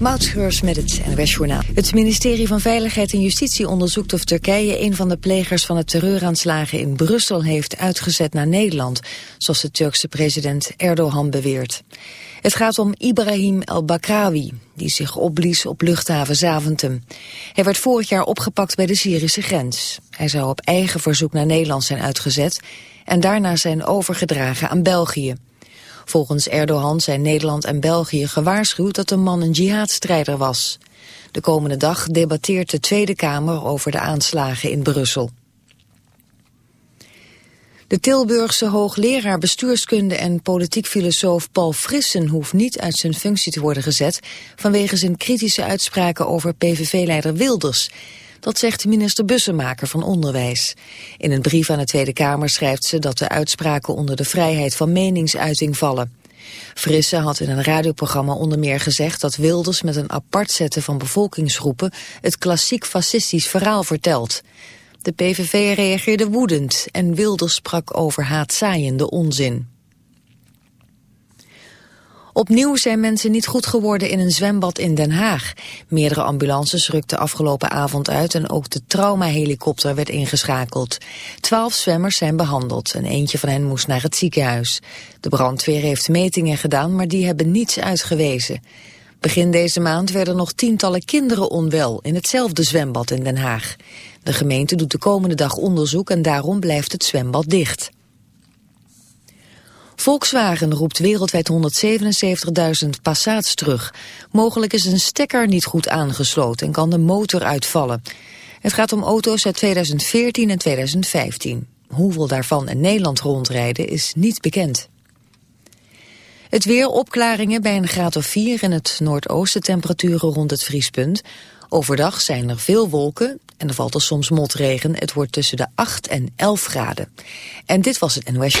Moutscheurs met het NWS Journaal. Het ministerie van Veiligheid en Justitie onderzoekt of Turkije... een van de plegers van de terreuraanslagen in Brussel heeft uitgezet naar Nederland... zoals de Turkse president Erdogan beweert. Het gaat om Ibrahim el-Bakrawi, die zich opblies op luchthaven Zaventem. Hij werd vorig jaar opgepakt bij de Syrische grens. Hij zou op eigen verzoek naar Nederland zijn uitgezet... en daarna zijn overgedragen aan België. Volgens Erdogan zijn Nederland en België gewaarschuwd dat de man een jihadstrijder was. De komende dag debatteert de Tweede Kamer over de aanslagen in Brussel. De Tilburgse hoogleraar bestuurskunde en politiek filosoof Paul Frissen hoeft niet uit zijn functie te worden gezet vanwege zijn kritische uitspraken over PVV-leider Wilders. Dat zegt minister Bussemaker van Onderwijs. In een brief aan de Tweede Kamer schrijft ze dat de uitspraken onder de vrijheid van meningsuiting vallen. Frisse had in een radioprogramma onder meer gezegd dat Wilders met een apart zetten van bevolkingsgroepen het klassiek fascistisch verhaal vertelt. De PVV reageerde woedend en Wilders sprak over haatzaaiende onzin. Opnieuw zijn mensen niet goed geworden in een zwembad in Den Haag. Meerdere ambulances rukten afgelopen avond uit en ook de traumahelikopter werd ingeschakeld. Twaalf zwemmers zijn behandeld en eentje van hen moest naar het ziekenhuis. De brandweer heeft metingen gedaan, maar die hebben niets uitgewezen. Begin deze maand werden nog tientallen kinderen onwel in hetzelfde zwembad in Den Haag. De gemeente doet de komende dag onderzoek en daarom blijft het zwembad dicht. Volkswagen roept wereldwijd 177.000 Passats terug. Mogelijk is een stekker niet goed aangesloten en kan de motor uitvallen. Het gaat om auto's uit 2014 en 2015. Hoeveel daarvan in Nederland rondrijden is niet bekend. Het weer opklaringen bij een graad of 4 in het noordoosten temperaturen rond het vriespunt. Overdag zijn er veel wolken en er valt er soms motregen. Het wordt tussen de 8 en 11 graden. En dit was het NOS.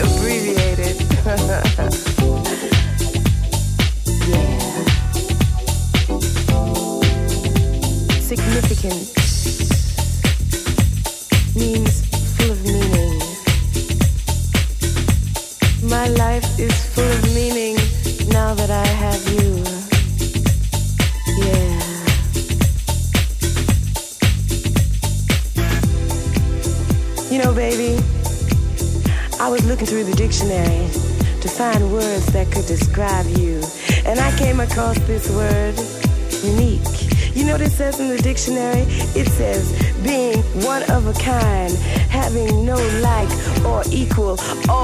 abbreviated. dictionary? It says being one of a kind, having no like or equal or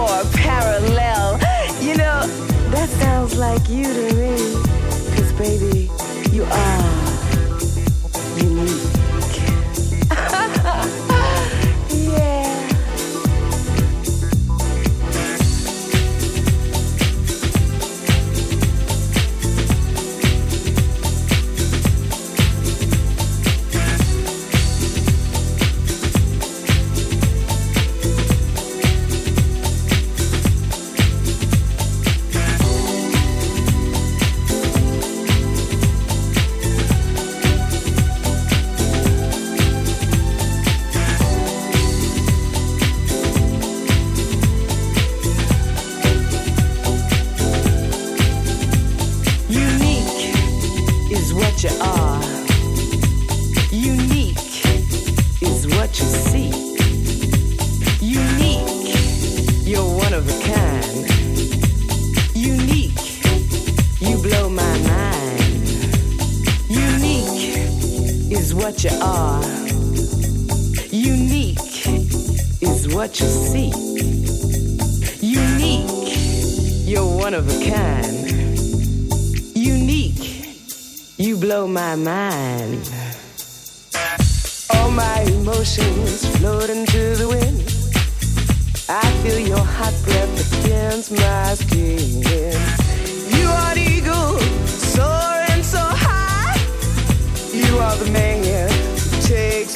of a kind. Unique, you blow my mind. Unique is what you are. Unique is what you see. Unique, you're one of a kind. Unique, you blow my mind. All my emotions floating to the wind. I feel your hot breath against my skin. You are the eagle, soaring so high. You are the man who takes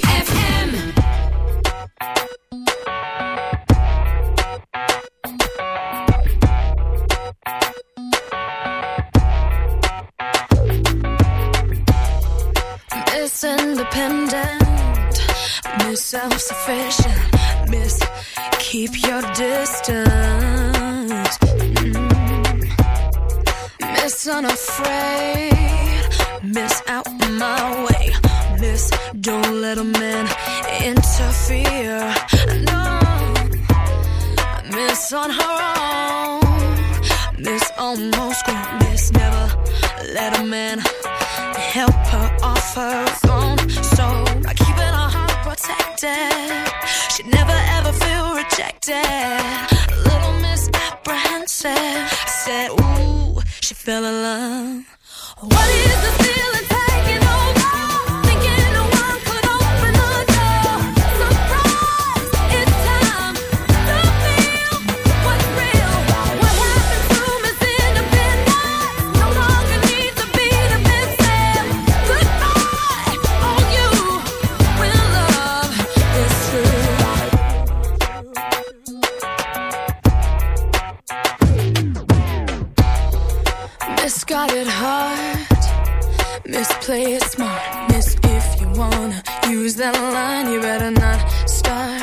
Miss it smart, miss if you wanna use that line. You better not start.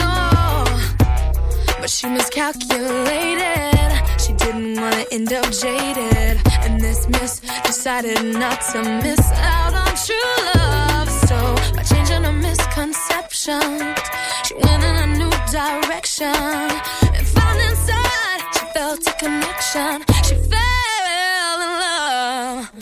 No, but she miscalculated. She didn't wanna end up jaded, and this miss decided not to miss out on true love. So by changing her misconceptions, she went in a new direction and found inside she felt a connection. She fell in love.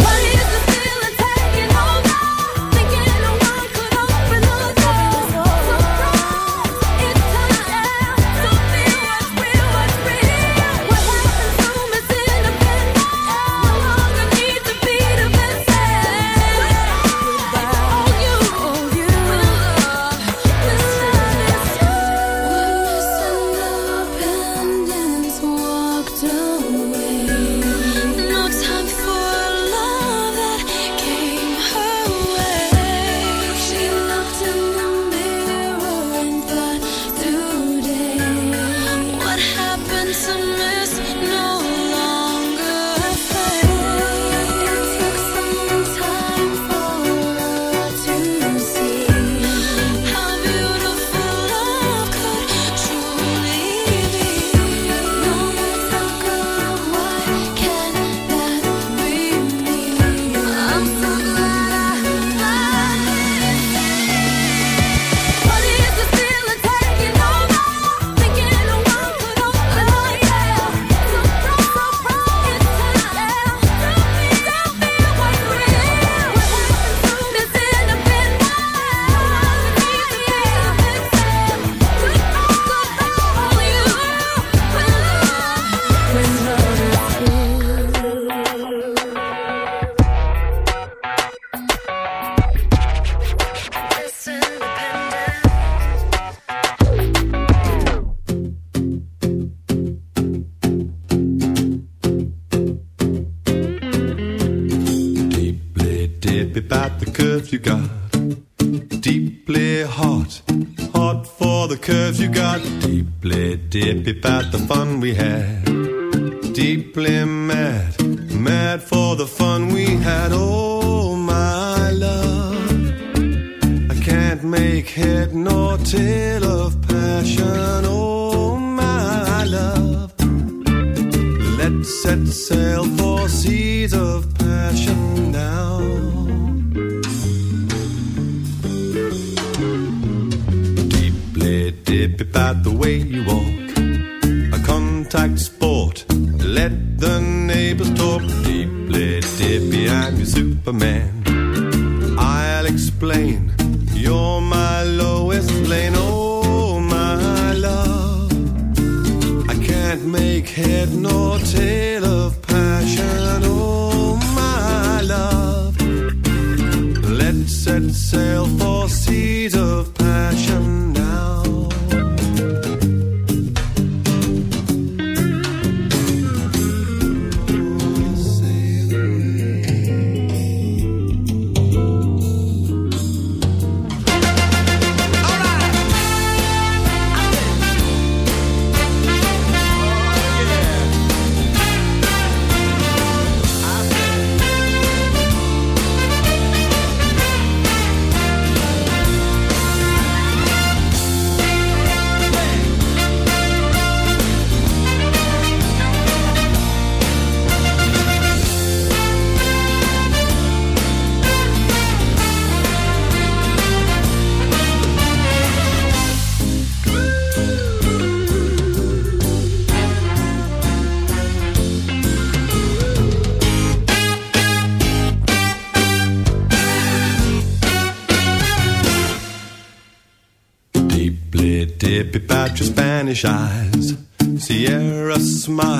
Sierra smile.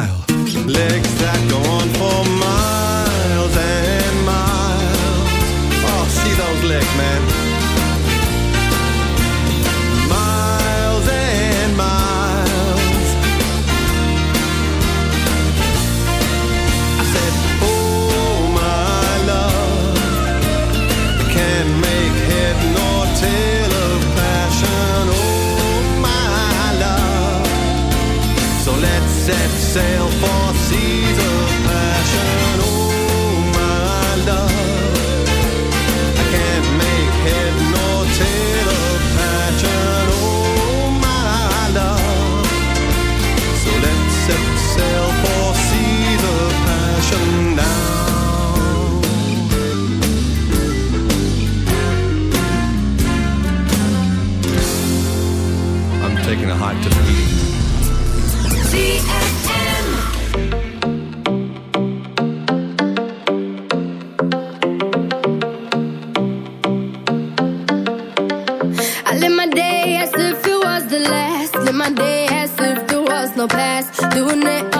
my day as if there was no past. Doing it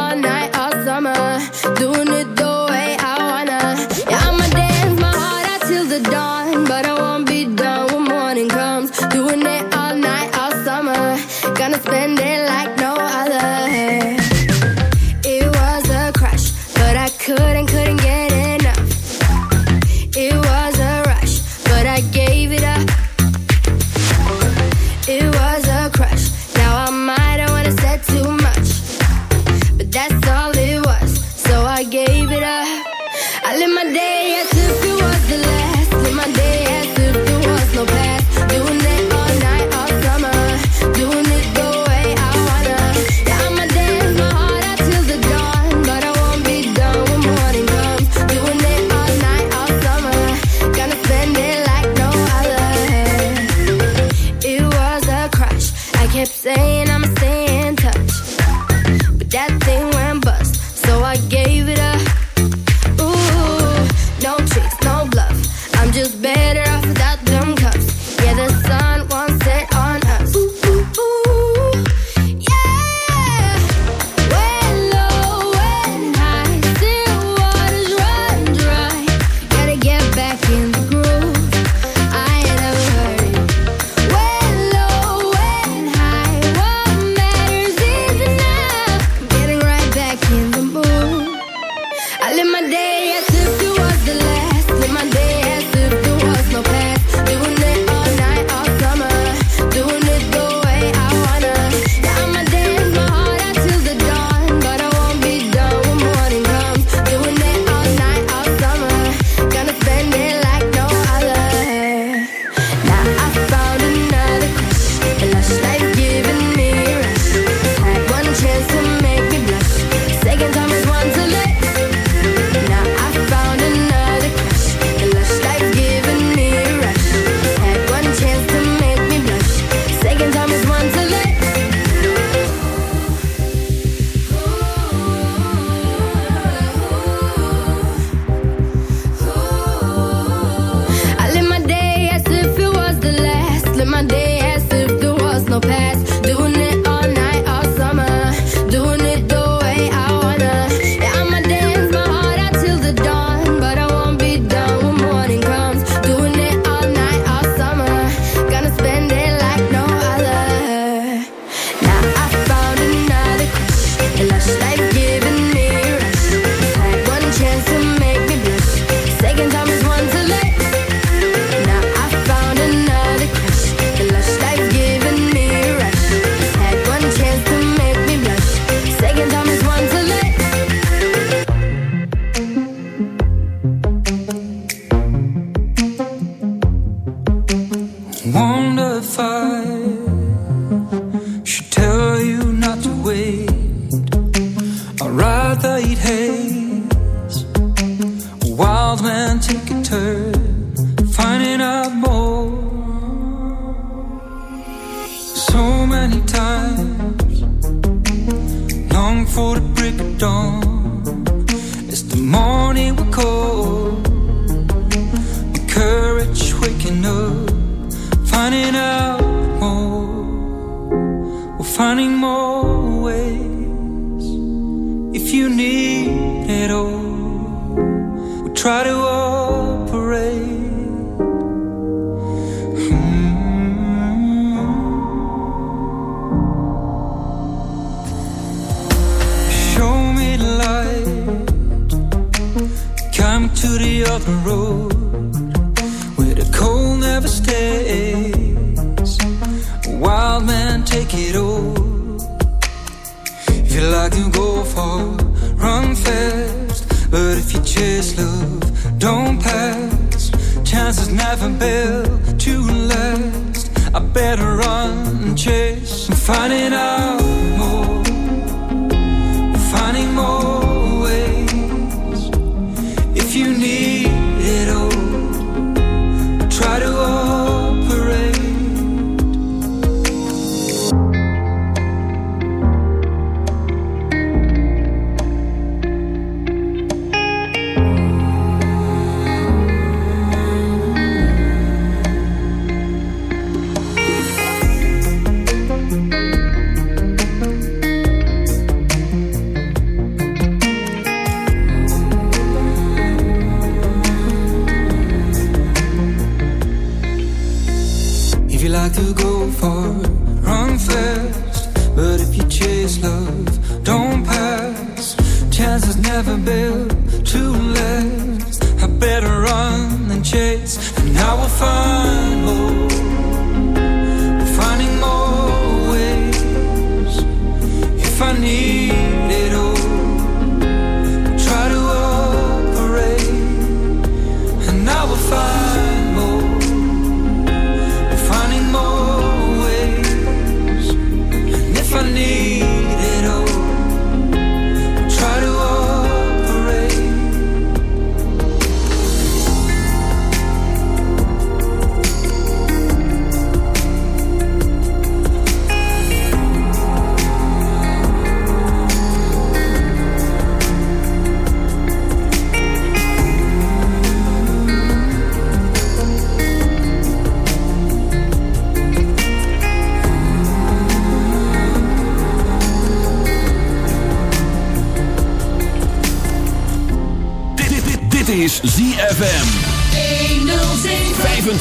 We're finding more ways if you need it all. We try to finding out.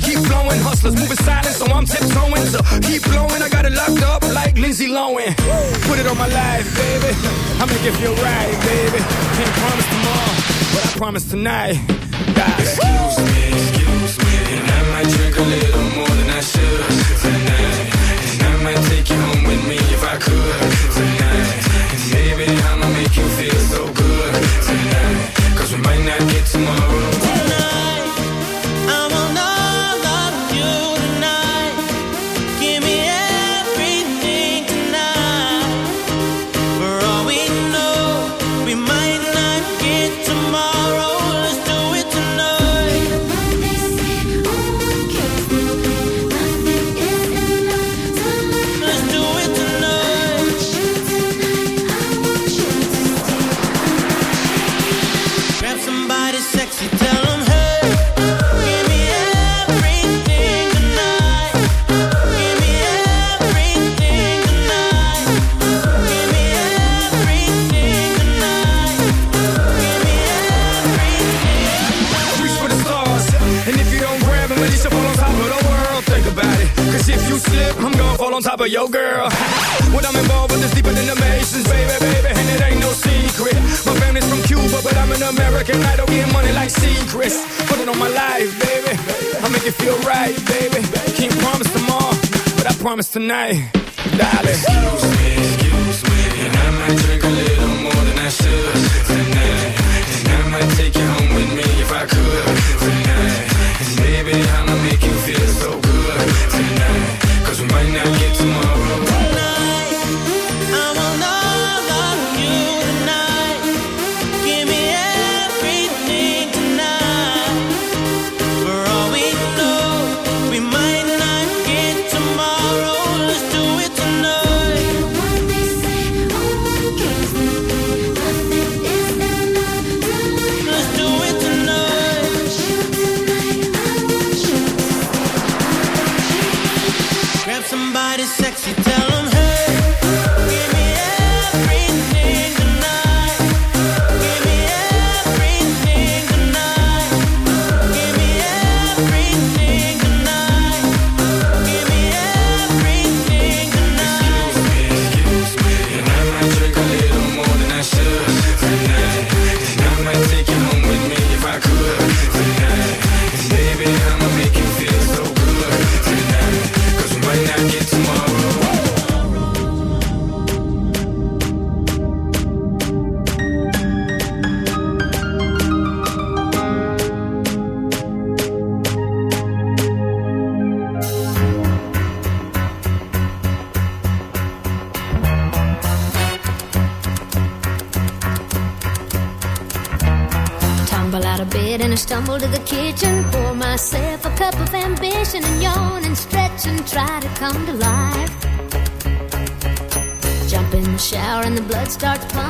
keep flowing. Hustlers moving silent, so I'm tiptoeing. So keep blowing, I got it locked up like Lindsay Lohan. Put it on my life, baby. I'ma give you a ride, baby. Can't promise tomorrow, but I promise tonight. Excuse me, excuse me, and I might drink a little more than I should tonight Let's start fun.